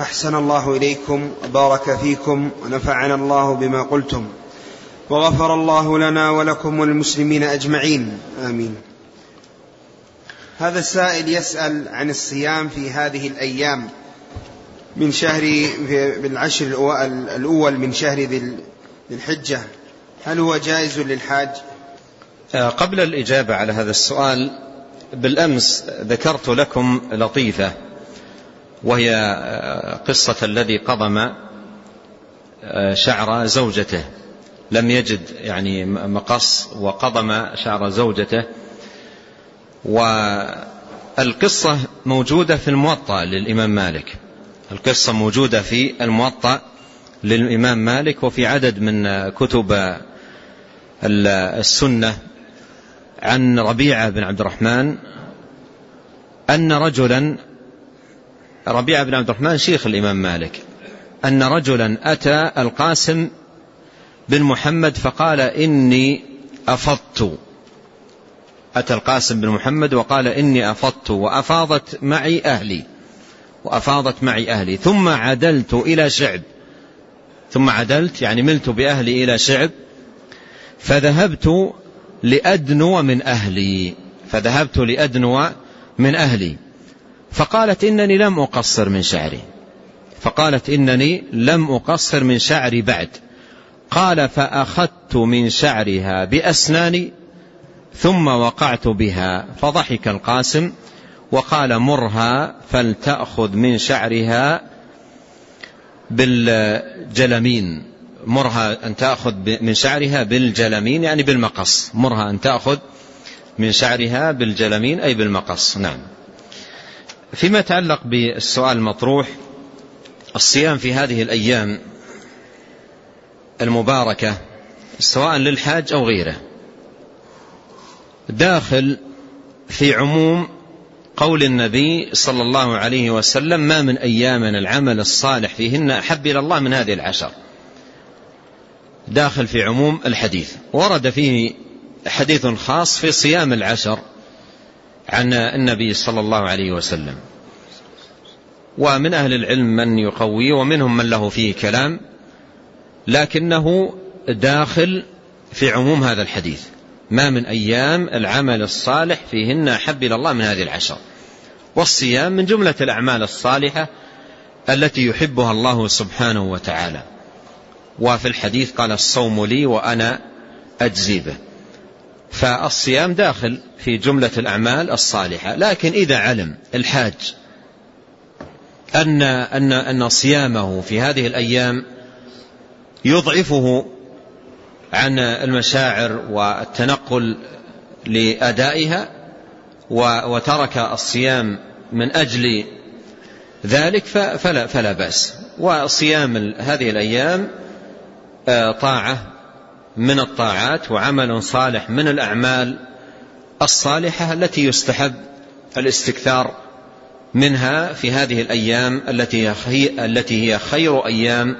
أحسن الله إليكم وبارك فيكم ونفعنا الله بما قلتم. وغفر الله لنا ولكم وللمسلمين أجمعين. آمين. هذا السائل يسأل عن الصيام في هذه الأيام. من شهر بالعشر الأول من شهر ذي الحجة. هل هو جائز للحاج؟ آه، قبل الإجابة على هذا السؤال بالأمس ذكرت لكم لطيفة. وهي آه، قصة الذي قضم آه، شعر زوجته. لم يجد يعني مقص وقضم شعر زوجته. والقصة موجودة في الموطأ للإمام مالك. القصة موجودة في الموطأ للإمام مالك وفي عدد من كتب السنة. عن ربيعة بن عبد الرحمن أن رجلا ربيعة بن عبد الرحمن شيخ الإمام مالك أن رجلا أتى القاسم بن محمد فقال إني أفضت. أتى القاسم بن محمد وقال إني أفضت وأفاضت معي أهلي وأفاضت معي أهلي. ثم عدلت إلى شعب ثم عدلت يعني ملت بأهلي إلى شعب فذهبت لأدنو من أهلي فذهبت لأدنو من أهلي. فقالت إنني لم أقصر من شعري. فقالت إنني لم أقصر من شعري بعد. قال فأخذت من شعرها بأسناني ثم وقعت بها. فضحك القاسم وقال مرها فلتأخذ من شعرها بالجلمين. مرها أن تأخذ من شعرها بالجلمين يعني بالمقص. مرها أن تأخذ من شعرها بالجلمين أي بالمقص. نعم. فيما يتعلق بالسؤال المطروح الصيام في هذه الأيام المباركة سواء للحاج أو غيره داخل في عموم قول النبي صلى الله عليه وسلم ما من أيامنا العمل الصالح فيهن أحب إلى الله من هذه العشر داخل في عموم الحديث ورد فيه حديث خاص في صيام العشر. عن النبي صلى الله عليه وسلم. ومن أهل العلم من يقوي ومنهم من له فيه كلام لكنه داخل في عموم هذا الحديث. ما من أيام العمل الصالح فيهن أحب إلى الله من هذه العشر. والصيام من جملة الأعمال الصالحة التي يحبها الله سبحانه وتعالى. وفي الحديث قال الصوم لي وأنا أجزي به. فالصيام داخل في جملة الأعمال الصالحة. لكن إذا علم الحاج أن, أن, أن صيامه في هذه الأيام يضعفه عن المشاعر والتنقل لأدائها وترك الصيام من أجل ذلك فلا, فلا بأس. وصيام هذه الأيام آه، طاعة من الطاعات وعمل صالح من الأعمال الصالحة التي يستحب الاستكثار منها في هذه الأيام التي هي, التي هي خير أيام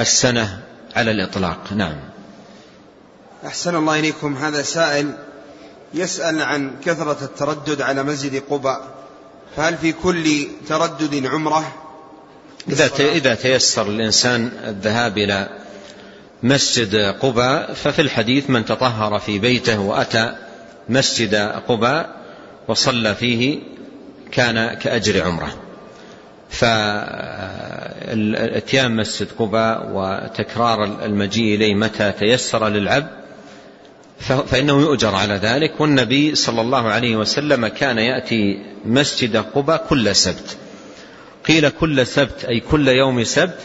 السنة على الإطلاق. نعم. أحسن الله إليكم. هذا سائل يسأل عن كثرة التردد على مسجد قباء. فهل في كل تردد عمرة؟ إذا إذا تيسر الإنسان الذهاب إلى مسجد قباء ففي الحديث من تطهر في بيته وأتى مسجد قباء وصلى فيه كان كأجر عمرة. فاتيان مسجد قباء وتكرار المجيء إليه متى تيسر للعبد فإنه يؤجر على ذلك. والنبي صلى الله عليه وسلم كان يأتي مسجد قباء كل سبت. قيل كل سبت أي كل يوم سبت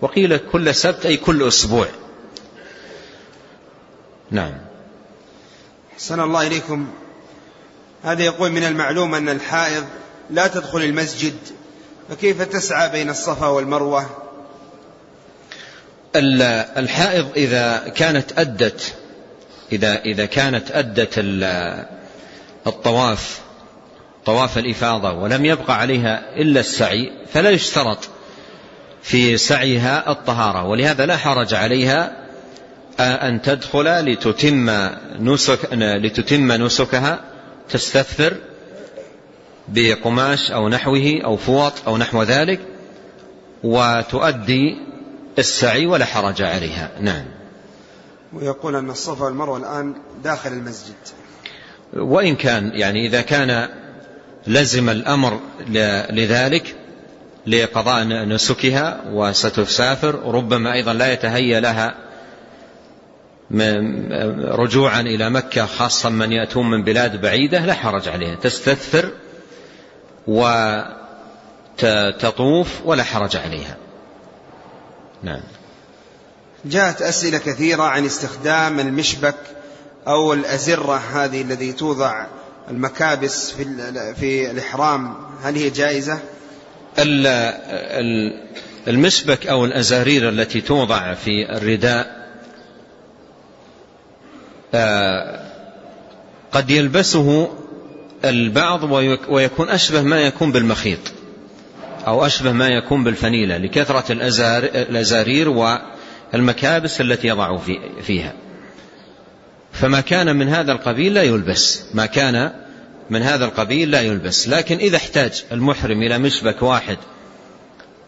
وقيل كل سبت أي كل أسبوع. نعم. حسن الله إليكم. هذا يقول من المعلوم أن الحائض لا تدخل المسجد فكيف تسعى بين الصفا والمروة؟ الحائض إذا كانت أدت إذا, إذا كانت أدت الطواف طواف الإفاضة ولم يبقى عليها إلا السعي فلا يشترط. في سعيها الطهارة ولهذا لا حرج عليها أن تدخل لتتم نسك لتتم نسكها تستثفر بقماش أو نحوه أو فوط أو نحو ذلك وتؤدي السعي ولا حرج عليها. نعم. ويقول أن الصفا والمروة الآن داخل المسجد. وإن كان يعني إذا كان لزم الأمر لذلك لقضاء نسكها وستسافر ربما أيضا لا يتهيأ لها رجوعا إلى مكة خاصة من يأتون من بلاد بعيدة لا حرج عليها. تستثفر وتطوف ولا حرج عليها. نعم. جاءت أسئلة كثيرة عن استخدام المشبك أو الأزرة هذه الذي توضع المكابس في, في الإحرام. هل هي جائزة؟ المشبك أو الأزارير التي توضع في الرداء آه، قد يلبسه البعض ويكون أشبه ما يكون بالمخيط أو أشبه ما يكون بالفنيلة لكثرة الأزارير والمكابس التي يضع فيها. فما كان من هذا القبيل لا يلبس ما كان من هذا القبيل لا يلبس. لكن إذا احتاج المحرم إلى مشبك واحد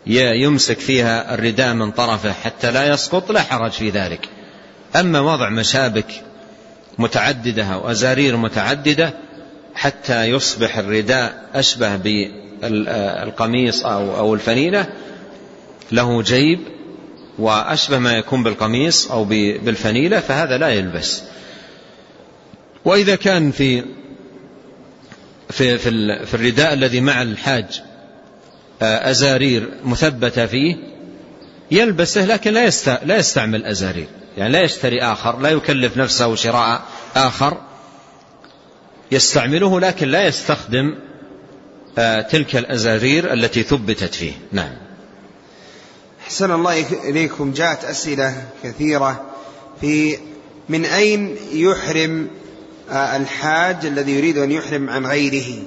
يمسك فيها الرداء من طرفه حتى لا يسقط لا حرج في ذلك. أما وضع مشابك متعددة أو أزارير متعددة حتى يصبح الرداء أشبه بالقميص أو الفنينة له جيب وأشبه ما يكون بالقميص أو بالفنيلة فهذا لا يلبس. وإذا كان في في في, في الرداء الذي مع الحاج آه، أزارير مثبتة فيه يلبسه لكن لا لا يستعمل أزارير. يعني لا يشتري آخر لا يكلف نفسه شراء آخر. يستعمله لكن لا يستخدم آه، تلك الأزارير التي ثبتت فيه. نعم. حسن الله إليكم. جاءت أسئلة كثيرة في من أين يحرم الحاج الذي يريد أن يحرم عن غيره.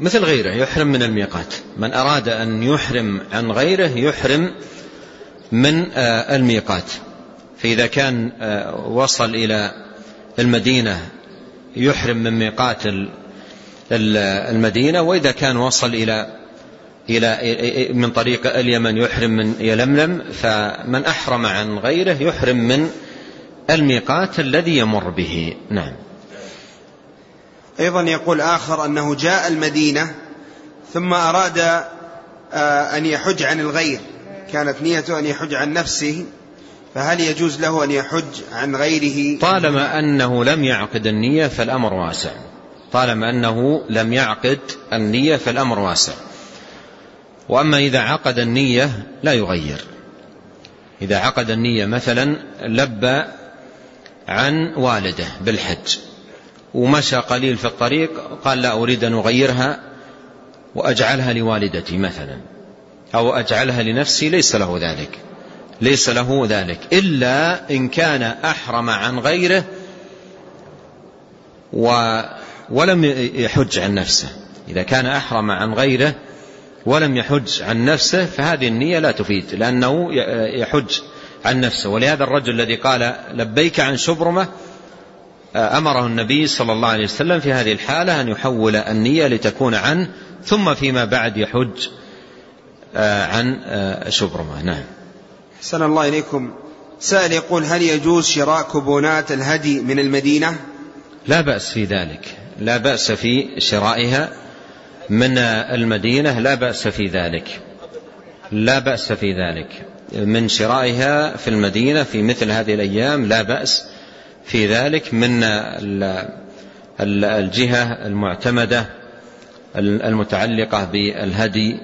مثل غيره يحرم من الميقات. من أراد أن يحرم عن غيره يحرم من آه، الميقات. فإذا كان آه، وصل إلى المدينة يحرم من ميقات المدينة. وإذا كان وصل إلى إلى من طريق اليمن يحرم من يلملم فمن أحرم عن غيره يحرم من الميقات الذي يمر به. نعم. أيضا يقول آخر أنه جاء المدينة ثم أراد آه، أن يحج عن الغير. كانت نيته أن يحج عن نفسه فهل يجوز له أن يحج عن غيره؟ طالما أنه لم يعقد النية فالأمر واسع. طالما أنه لم يعقد النية فالأمر واسع. وأما إذا عقد النية لا يغير. إذا عقد النية مثلا لبى عن والده بالحج. ومشى قليل في الطريق قال لا أريد أن أغيرها وأجعلها لوالدتي مثلا أو أجعلها لنفسي ليس له ذلك ليس له ذلك إلا إن كان أحرم عن غيره و ولم يحج عن نفسه إذا كان أحرم عن غيره ولم يحج عن نفسه فهذه النية لا تفيد لأنه يحج عن نفسه ولهذا الرجل الذي قال لبيك عن شبرمة أمره النبي صلى الله عليه وسلم في هذه الحالة أن يحول النية لتكون عنه ثم فيما بعد يحج آه، عن آه، شبرمة. نعم. سلام الله إليكم. سائل يقول هل يجوز شراء كوبونات الهدي من المدينة؟ لا بأس في ذلك. لا بأس في شرائها من المدينة. لا بأس في ذلك. لا بأس في ذلك. من شرائها في المدينة في مثل هذه الأيام لا بأس. في ذلك من الجهة المعتمدة المتعلقة بالهدي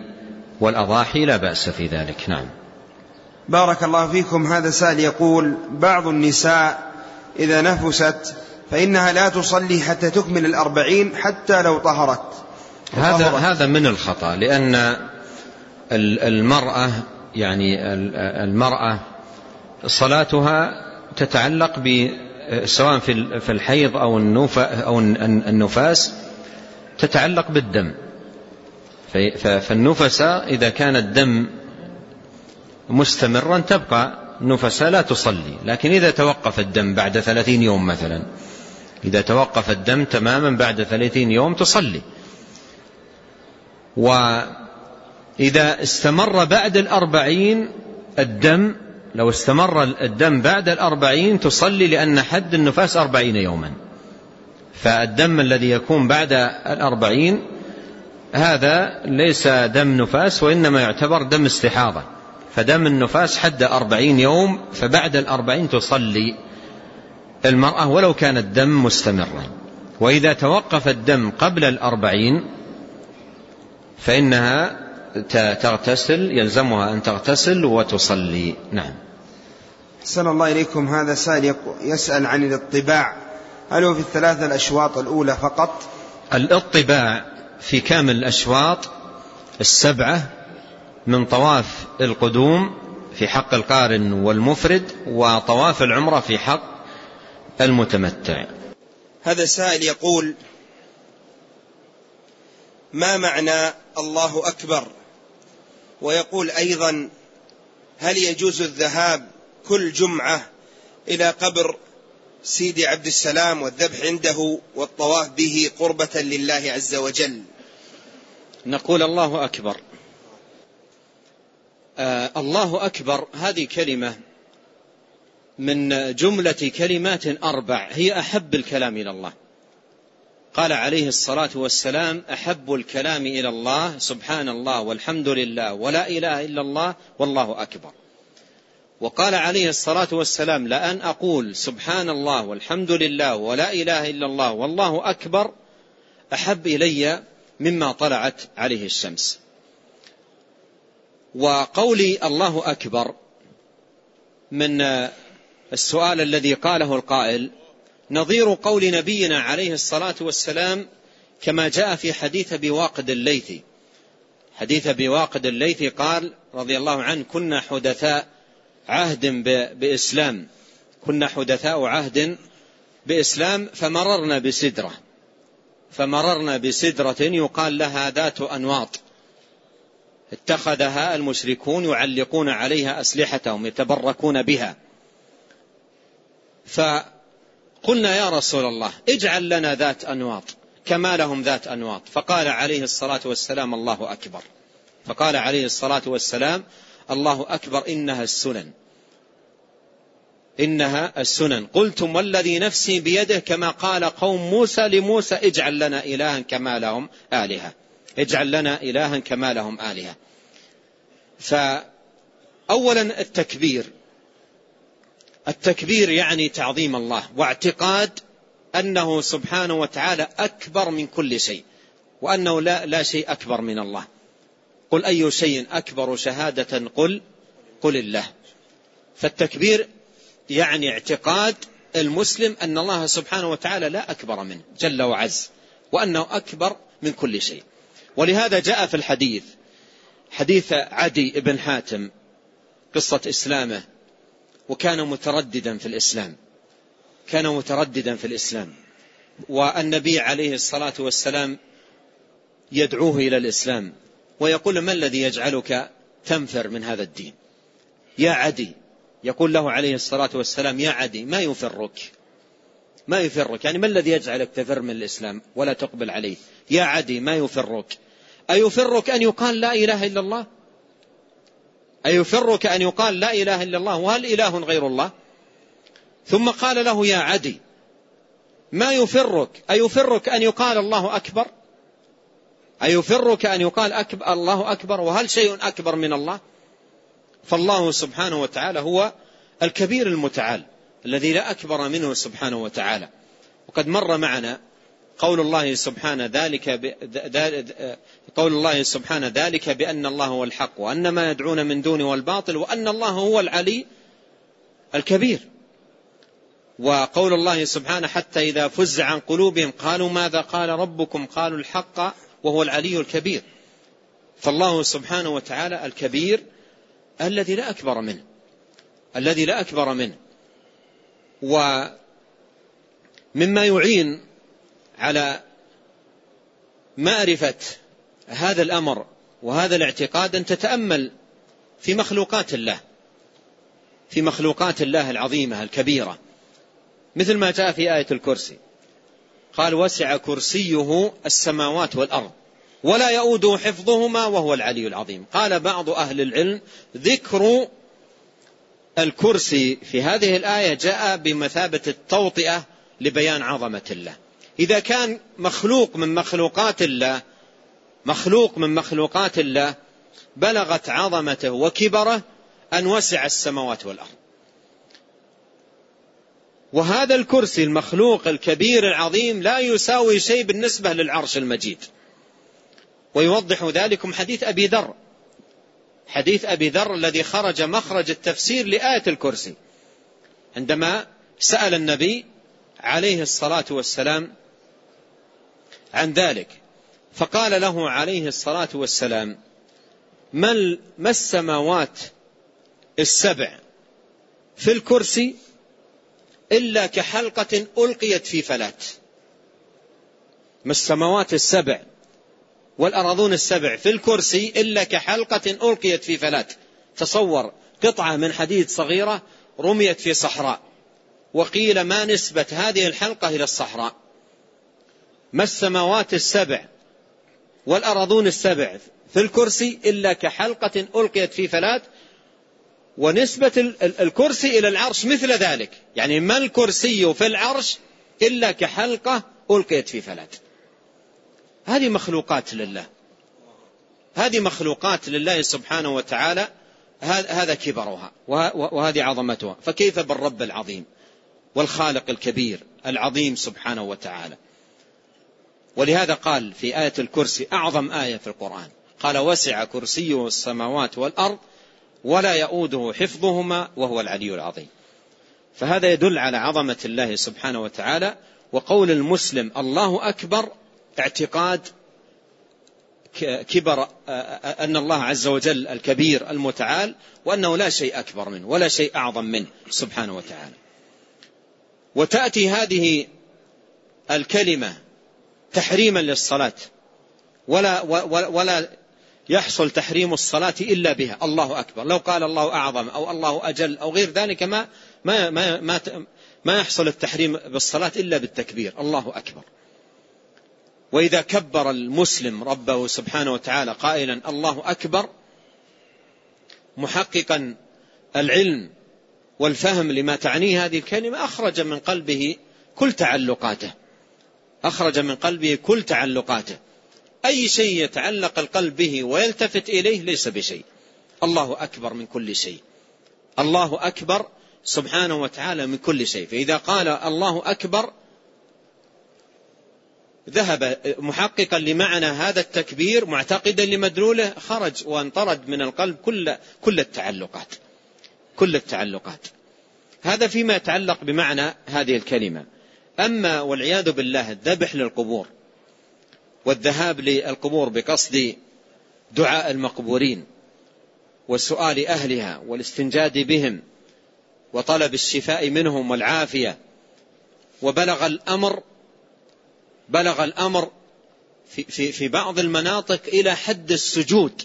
والأضاحي لا بأس في ذلك. نعم. بارك الله فيكم. هذا سائل يقول بعض النساء إذا نفست فإنها لا تصلي حتى تكمل الأربعين حتى لو طهرت. هذا هذا من الخطأ لأن المرأة يعني المرأة صلاتها تتعلق سواء في الحيض أو النفاس تتعلق بالدم. فالنفساء إذا كان الدم مستمرا تبقى نفساء لا تصلي. لكن إذا توقف الدم بعد ثلاثين يوم مثلا إذا توقف الدم تماما بعد ثلاثين يوم تصلي. إذا استمر بعد الأربعين الدم لو استمر الدم بعد الأربعين تصلي لأن حد النفاس أربعين يوما. فالدم الذي يكون بعد الأربعين هذا ليس دم نفاس وإنما يعتبر دم استحاضة. فدم النفاس حد أربعين يوم فبعد الأربعين تصلي المرأة ولو كان الدم مستمرا. وإذا توقف الدم قبل الأربعين فإنها تغتسل يلزمها أن تغتسل وتصلي. نعم. أحسن الله إليكم. هذا سائل يسأل عن الاطباع. هل هو في الثلاثة الأشواط الأولى فقط؟ الاطباع في كامل الأشواط السبعة من طواف القدوم في حق القارن والمفرد وطواف العمرة في حق المتمتع. هذا سائل يقول ما معنى الله أكبر؟ ويقول أيضا هل يجوز الذهاب كل جمعة إلى قبر سيدي عبد السلام والذبح عنده والطواف به قربة لله عز وجل؟ نقول الله أكبر. آه الله أكبر هذه كلمة من جملة كلمات أربع هي أحب الكلام إلى الله. قال عليه الصلاة والسلام أحب الكلام إلى الله سبحان الله والحمد لله ولا إله إلا الله والله أكبر. وقال عليه الصلاة والسلام لأن أقول سبحان الله والحمد لله ولا إله إلا الله والله أكبر أحب إلي مما طلعت عليه الشمس. وقولي الله أكبر من السؤال الذي قاله القائل نظير قول نبينا عليه الصلاة والسلام كما جاء في حديث بواقد الليثي. حديث بواقد الليثي قال رضي الله عنه كنا حدثاء عهد بإسلام. كنا حدثاء عهد بإسلام فمررنا بسدرة. فمررنا بسدرة يقال لها ذات أنواط. اتخذها المشركون يعلقون عليها أسلحتهم يتبركون بها. فقلنا يا رسول الله اجعل لنا ذات أنواط كما لهم ذات أنواط. فقال عليه الصلاة والسلام الله أكبر. فقال عليه الصلاة والسلام الله أكبر إنها السنن. إنها السنن. قلتم والذي نفسي بيده كما قال قوم موسى لموسى اجعل لنا إلها كما لهم آلهة. اجعل لنا إلها كما لهم آلهة. فأولا التكبير. التكبير يعني تعظيم الله واعتقاد أنه سبحانه وتعالى أكبر من كل شيء وأنه لا, لا شيء أكبر من الله. قل أي شيء أكبر شهادة قل قل الله. فالتكبير يعني اعتقاد المسلم أن الله سبحانه وتعالى لا أكبر منه جل وعز وأنه أكبر من كل شيء. ولهذا جاء في الحديث حديث عدي بن حاتم قصة إسلامه وكان مترددا في الإسلام. كان مترددا في الإسلام. والنبي عليه الصلاة والسلام يدعوه إلى الإسلام. ويقول ما الذي يجعلك تنفر من هذا الدين؟ يا عدي. يقول له عليه الصلاة والسلام يا عدي ما يفرك؟ ما يفرك. يعني ما الذي يجعلك تفر من الإسلام ولا تقبل عليه؟ يا عدي ما يفرك؟ أيفرك أن يقال لا إله إلا الله؟ أيفرك أن يقال لا إله إلا الله وهل إله غير الله؟ ثم قال له يا عدي ما يفرك؟ أيفرك أن يقال الله أكبر؟ أيفرك أن يقال أكبر الله أكبر؟ وهل شيء أكبر من الله؟ فالله سبحانه وتعالى هو الكبير المتعال الذي لا أكبر منه سبحانه وتعالى. وقد مر معنا قول الله سبحانه ذلك. قول الله سبحانه ذلك بأن الله هو الحق وأن ما يدعون من دونه والباطل وأن الله هو العلي الكبير. وقول الله سبحانه حتى إذا فز عن قلوبهم قالوا ماذا قال ربكم؟ قالوا الحق وهو العلي الكبير. فالله سبحانه وتعالى الكبير الذي لا أكبر منه الذي لا أكبر منه. ومما يعين على معرفة هذا الأمر وهذا الاعتقاد أن تتأمل في مخلوقات الله في مخلوقات الله العظيمة الكبيرة. مثل ما جاء في آية الكرسي. قال وسع كرسيه السماوات والأرض ولا يؤوده حفظهما وهو العلي العظيم. قال بعض أهل العلم ذكر الكرسي في هذه الآية جاء بمثابة التوطئة لبيان عظمة الله. إذا كان مخلوق من مخلوقات الله مخلوق من مخلوقات الله بلغت عظمته وكبره أن وسع السماوات والأرض. وهذا الكرسي المخلوق الكبير العظيم لا يساوي شيء بالنسبة للعرش المجيد. ويوضح ذلكم حديث أبي ذر. حديث أبي ذر الذي خرج مخرج التفسير لآية الكرسي. عندما سأل النبي عليه الصلاة والسلام عن ذلك. فقال له عليه الصلاة والسلام ما السماوات السبع في الكرسي إلا كحلقة ألقيت في فلات؟ ما السماوات السبع والأراضون السبع في الكرسي إلا كحلقة ألقيت في فلات؟ تصور قطعة من حديد صغيرة رميت في صحراء وقيل ما نسبة هذه الحلقة إلى الصحراء؟ ما السماوات السبع والأراضون السبع في الكرسي إلا كحلقة ألقيت في فلات ونسبة الكرسي إلى العرش مثل ذلك. يعني ما الكرسي في العرش إلا كحلقة ألقيت في فلات. هذه مخلوقات لله. هذه مخلوقات لله سبحانه وتعالى. هذا كبرها وهذه عظمتها. فكيف بالرب العظيم والخالق الكبير العظيم سبحانه وتعالى؟ ولهذا قال في آية الكرسي أعظم آية في القرآن قال وسع كرسيه السماوات والأرض ولا يؤوده حفظهما وهو العلي العظيم. فهذا يدل على عظمة الله سبحانه وتعالى وقول المسلم الله أكبر اعتقاد كبر أن الله عز وجل الكبير المتعال وأنه لا شيء أكبر منه ولا شيء أعظم منه سبحانه وتعالى. وتأتي هذه الكلمة تحريما للصلاة. ولا, ولا يحصل تحريم الصلاة إلا بها. الله أكبر. لو قال الله أعظم أو الله أجل أو غير ذلك ما, ما, ما, ما, ما يحصل التحريم بالصلاة إلا بالتكبير. الله أكبر. وإذا كبر المسلم ربه سبحانه وتعالى قائلا الله أكبر محققا العلم والفهم لما تعنيه هذه الكلمة أخرج من قلبه كل تعلقاته. أخرج من قلبه كل تعلقاته. أي شيء يتعلق القلب به ويلتفت إليه ليس بشيء. الله أكبر من كل شيء. الله أكبر سبحانه وتعالى من كل شيء. فإذا قال الله أكبر ذهب محققا لمعنى هذا التكبير معتقدا لمدلوله خرج وانطرد من القلب كل كل التعلقات. كل التعلقات. هذا فيما يتعلق بمعنى هذه الكلمة. أما والعياذ بالله الذبح للقبور والذهاب للقبور بقصد دعاء المقبورين وسؤال أهلها والاستنجاد بهم وطلب الشفاء منهم والعافية وبلغ الأمر بلغ الأمر في, في, في بعض المناطق إلى حد السجود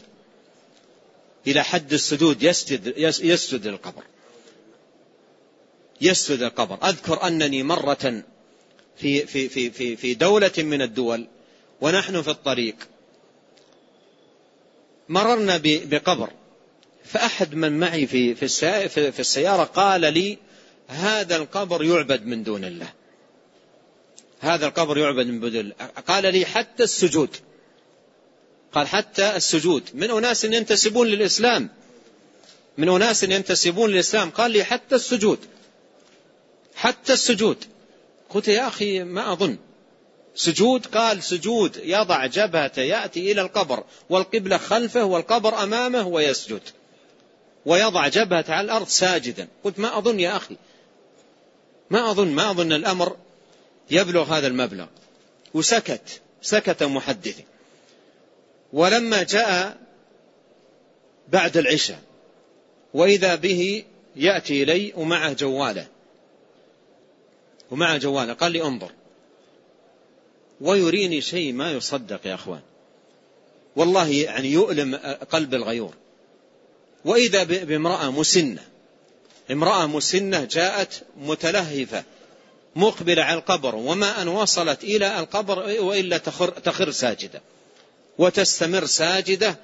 إلى حد السجود يسجد, يسجد القبر يسجد القبر. أذكر أنني مرة في, في, في, في, في دولة من الدول ونحن في الطريق. مررنا بقبر. فأحد من معي في, في, في السيارة قال لي هذا القبر يعبد من دون الله. هذا القبر يعبد من دون الله. قال لي حتى السجود. قال حتى السجود. من أناس ينتسبون للإسلام. من أناس ينتسبون للإسلام. قال لي حتى السجود. حتى السجود. قلت يا أخي ما أظن. سجود قال سجود يضع جبهته يأتي إلى القبر والقبلة خلفه والقبر أمامه ويسجد. ويضع جبهته على الأرض ساجدا. قلت ما أظن يا أخي. ما أظن ما أظن الأمر يبلغ هذا المبلغ. وسكت سكت محدثي ولما جاء بعد العشاء وإذا به يأتي إلي ومعه جواله. ومعه جواله قال لي انظر. ويريني شيء ما يصدق يا أخوان. والله يعني يؤلم قلب الغيور. وإذا بامرأة مسنة امرأة مسنة جاءت متلهفة مقبلة على القبر وما أن وصلت إلى القبر وإلا تخر, تخر ساجدة. وتستمر ساجدة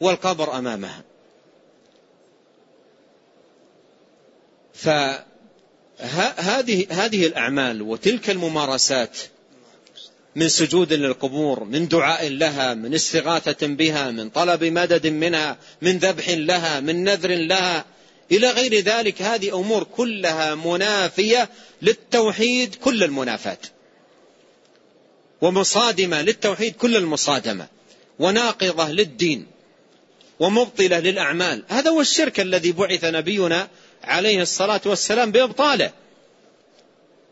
والقبر أمامها. هذه الأعمال وتلك الممارسات من سجود للقبور من دعاء لها من استغاثة بها من طلب مدد منها من ذبح لها من نذر لها. إلى غير ذلك هذه أمور كلها منافية للتوحيد كل المنافاة ومصادمة للتوحيد كل المصادمة. وناقضة للدين. ومبطلة للأعمال. هذا هو الشرك الذي بعث نبينا عليه الصلاة والسلام بإبطاله.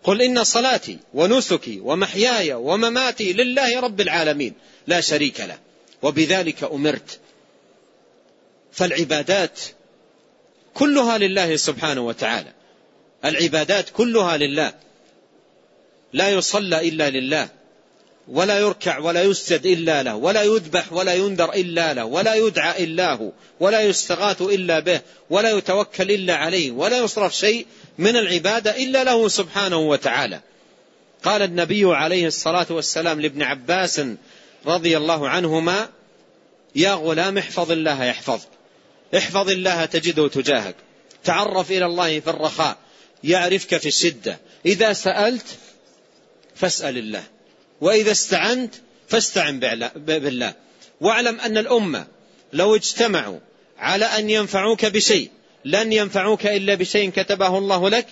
قل إن صلاتي ونسكي ومحياي ومماتي لله رب العالمين لا شريك له وبذلك أمرت. فالعبادات كلها لله سبحانه وتعالى. العبادات كلها لله. لا يصلى إلا لله. ولا يركع ولا يسجد إلا له ولا يذبح ولا ينذر إلا له ولا يدعى إلا هو ولا يستغاث إلا به ولا يتوكل إلا عليه ولا يصرف شيء من العبادة إلا له سبحانه وتعالى. قال النبي عليه الصلاة والسلام لابن عباس رضي الله عنهما يا غلام احفظ الله يحفظك احفظ الله تجده تجاهك تعرف إلى الله في الرخاء يعرفك في الشدة إذا سألت فاسأل الله. وإذا استعنت فاستعن بالله واعلم أن الأمة لو اجتمعوا على أن ينفعوك بشيء لن ينفعوك إلا بشيء كتبه الله لك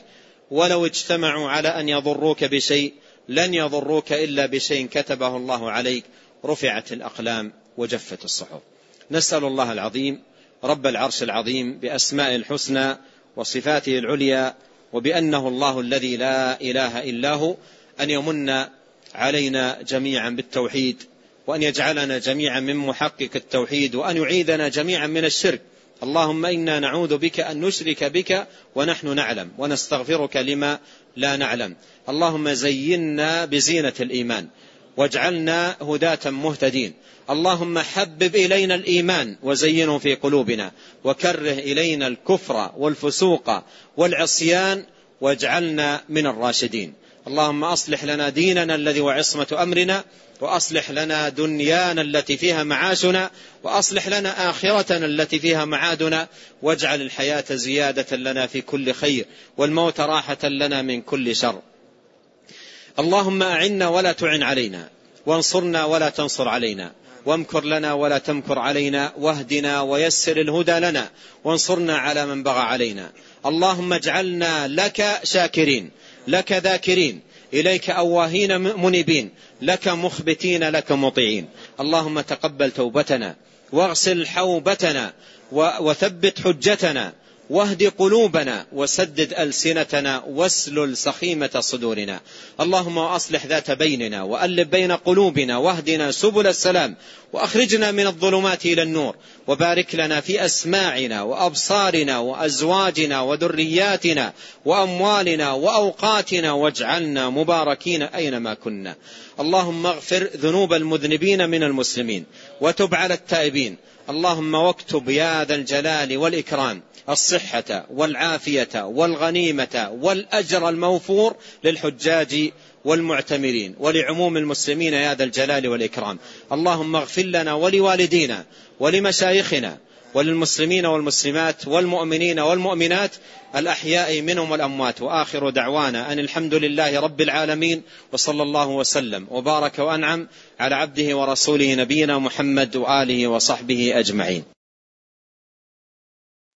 ولو اجتمعوا على أن يضروك بشيء لن يضروك إلا بشيء كتبه الله عليك. رفعت الأقلام وجفت الصحف. نسأل الله العظيم رب العرش العظيم بأسماء الحسنى وصفاته العليا وبأنه الله الذي لا إله إلا هو أن يمن علينا جميعا بالتوحيد وأن يجعلنا جميعا من محقق التوحيد وأن يعيذنا جميعا من الشرك. اللهم إنا نعوذ بك أن نشرك بك ونحن نعلم ونستغفرك لما لا نعلم. اللهم زينا بزينة الإيمان واجعلنا هداة مهتدين. اللهم حبب إلينا الإيمان وزينه في قلوبنا. وكره إلينا الكفر والفسوق والعصيان واجعلنا من الراشدين. اللهم أصلح لنا ديننا الذي وعصمة أمرنا وأصلح لنا دنيانا التي فيها معاشنا وأصلح لنا آخرتنا التي فيها معادنا واجعل الحياة زيادة لنا في كل خير والموت راحة لنا من كل شر. اللهم أعنا ولا تعن علينا وانصرنا ولا تنصر علينا وامكر لنا ولا تمكر علينا واهدنا ويسر الهدى لنا وانصرنا على من بغى علينا. اللهم اجعلنا لك شاكرين. لك ذاكرين إليك أواهين منيبين لك مخبتين لك مطيعين. اللهم تقبل توبتنا واغسل حوبتنا وثبت حجتنا واهد قلوبنا وسدد ألسنتنا واسلل سخيمة صدورنا. اللهم وأصلح ذات بيننا وألب بين قلوبنا واهدنا سبل السلام وأخرجنا من الظلمات إلى النور وبارك لنا في أسماعنا وأبصارنا وأزواجنا وذرياتنا وأموالنا وأوقاتنا واجعلنا مباركين أينما كنا. اللهم اغفر ذنوب المذنبين من المسلمين وتب على التائبين. اللهم واكتب يا ذا الجلال والإكرام الصحة والعافية والغنيمة والأجر الموفور للحجاج والمعتمرين ولعموم المسلمين يا ذا الجلال والإكرام. اللهم اغفر لنا ولوالدينا ولمشايخنا وللمسلمين والمسلمات والمؤمنين والمؤمنات الأحياء منهم والأموات. وآخر دعوانا أن الحمد لله رب العالمين وصلى الله وسلم وبارك وأنعم على عبده ورسوله نبينا محمد وآله وصحبه أجمعين.